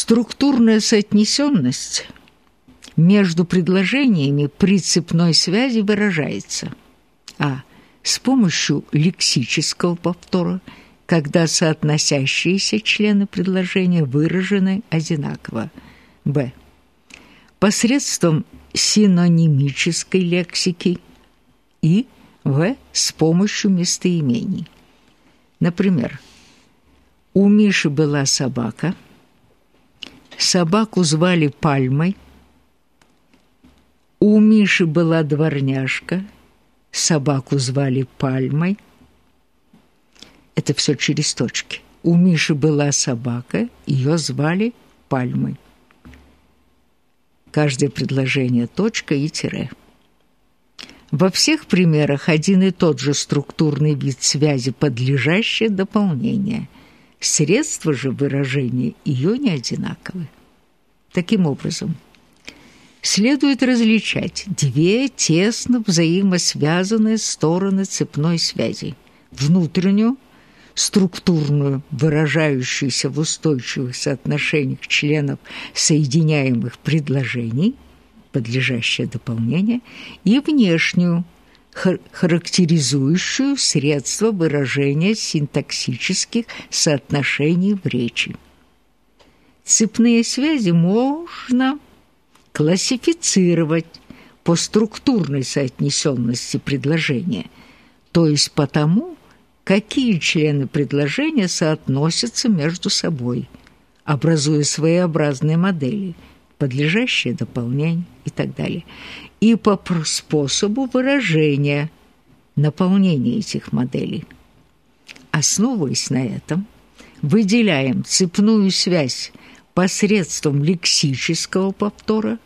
Структурная соотнесенность между предложениями при цепной связи выражается а. с помощью лексического повтора, когда соотносящиеся члены предложения выражены одинаково, б. посредством синонимической лексики и в. с помощью местоимений. Например, у Миши была собака, собаку звали Пальмой, у Миши была дворняжка, собаку звали Пальмой. Это все через точки. У Миши была собака, ее звали Пальмой. Каждое предложение – точка и тире. Во всех примерах один и тот же структурный вид связи, подлежащее дополнение. Средства же выражения ее не одинаковы. Таким образом, следует различать две тесно взаимосвязанные стороны цепной связи. Внутреннюю, структурную, выражающуюся в устойчивых соотношениях членов соединяемых предложений – подлежащее дополнение, и внешнюю, характеризующую средства выражения синтаксических соотношений в речи. Цепные связи можно классифицировать по структурной соотнесенности предложения, то есть по тому, какие члены предложения соотносятся между собой, образуя своеобразные модели – подлежащее дополнению и так далее. И по способу выражения наполнения этих моделей. Основываясь на этом, выделяем цепную связь посредством лексического повтора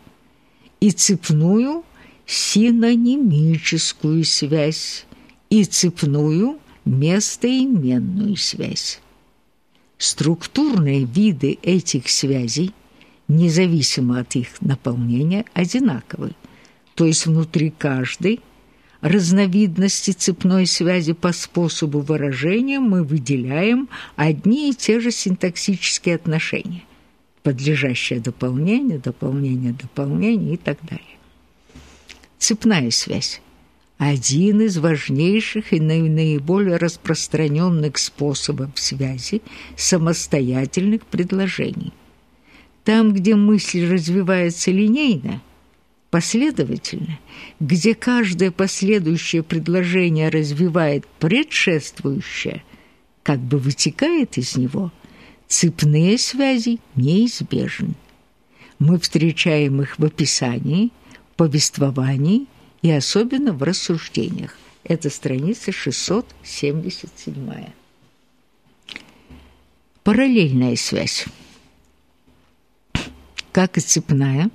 и цепную синонимическую связь и цепную местоименную связь. Структурные виды этих связей – независимо от их наполнения, одинаковы. То есть внутри каждой разновидности цепной связи по способу выражения мы выделяем одни и те же синтаксические отношения, подлежащее дополнение, дополнение, дополнение и так далее. Цепная связь – один из важнейших и наиболее распространенных способов связи самостоятельных предложений – там, где мысль развивается линейно, последовательно, где каждое последующее предложение развивает предшествующее, как бы вытекает из него, цепные связи неизбежны. Мы встречаем их в описании, повествовании и особенно в рассуждениях. Это страница 677. Параллельная связь как и цепная,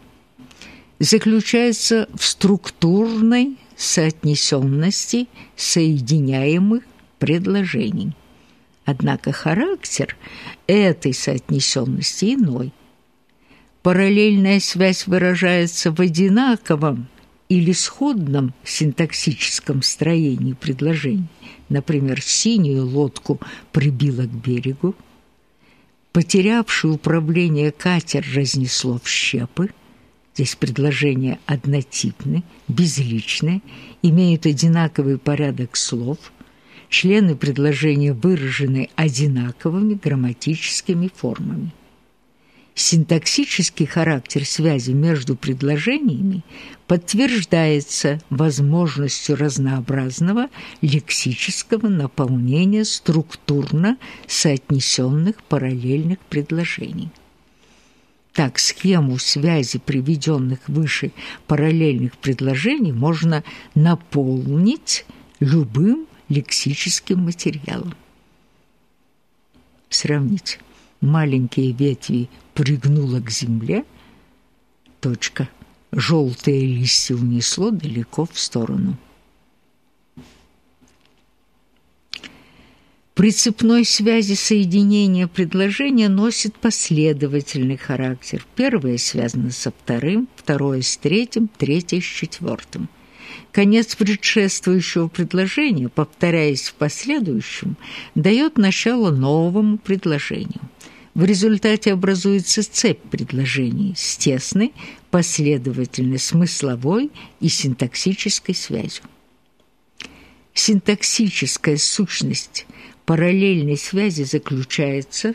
заключается в структурной соотнесенности соединяемых предложений. Однако характер этой соотнесенности иной. Параллельная связь выражается в одинаковом или сходном синтаксическом строении предложений. Например, синюю лодку прибило к берегу, Потерявший управление катер разнесло в щепы. Здесь предложения однотипны, безличны, имеют одинаковый порядок слов. Члены предложения выражены одинаковыми грамматическими формами. Синтаксический характер связи между предложениями подтверждается возможностью разнообразного лексического наполнения структурно соотнесенных параллельных предложений. Так, схему связи приведенных выше параллельных предложений можно наполнить любым лексическим материалом. Сравнить маленькие ветви пригнуло к земле, точка, желтые листья унесло далеко в сторону. При цепной связи соединения предложения носит последовательный характер. Первое связано со вторым, второе с третьим, третье с четвертым. Конец предшествующего предложения, повторяясь в последующем, дает начало новому предложению – В результате образуется цепь предложений с тесной, последовательной смысловой и синтаксической связью. Синтаксическая сущность параллельной связи заключается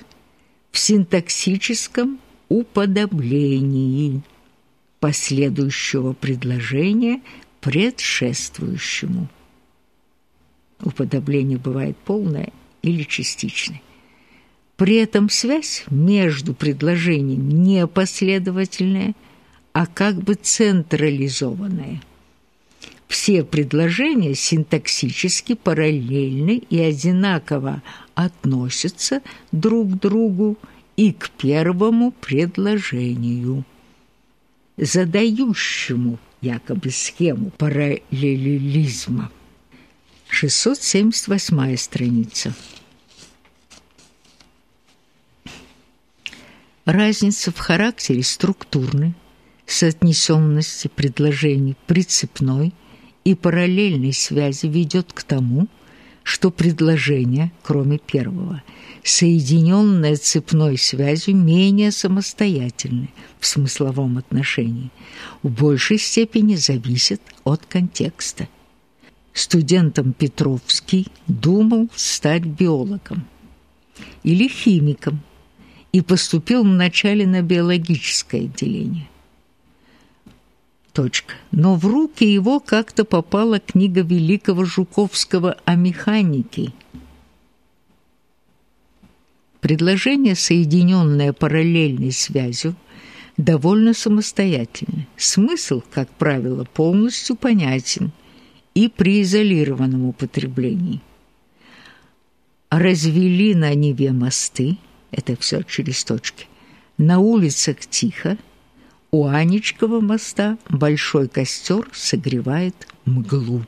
в синтаксическом уподоблении последующего предложения предшествующему. Уподобление бывает полное или частичное. При этом связь между предложениями не последовательная, а как бы централизованная. Все предложения синтаксически параллельны и одинаково относятся друг к другу и к первому предложению, задающему якобы схему параллелизма. 678 страница. Разница в характере структурной, соотнесенности предложений прицепной и параллельной связи ведет к тому, что предложение, кроме первого, соединенное цепной связью, менее самостоятельны в смысловом отношении, в большей степени зависит от контекста. Студентом Петровский думал стать биологом или химиком – и поступил вначале на биологическое отделение. Точка. Но в руки его как-то попала книга великого Жуковского о механике. Предложение, соединенное параллельной связью, довольно самостоятельно. Смысл, как правило, полностью понятен и при изолированном употреблении. Развели на Неве мосты – это все через точки. На улицах тихо, у Анечкова моста большой костер согревает мглу.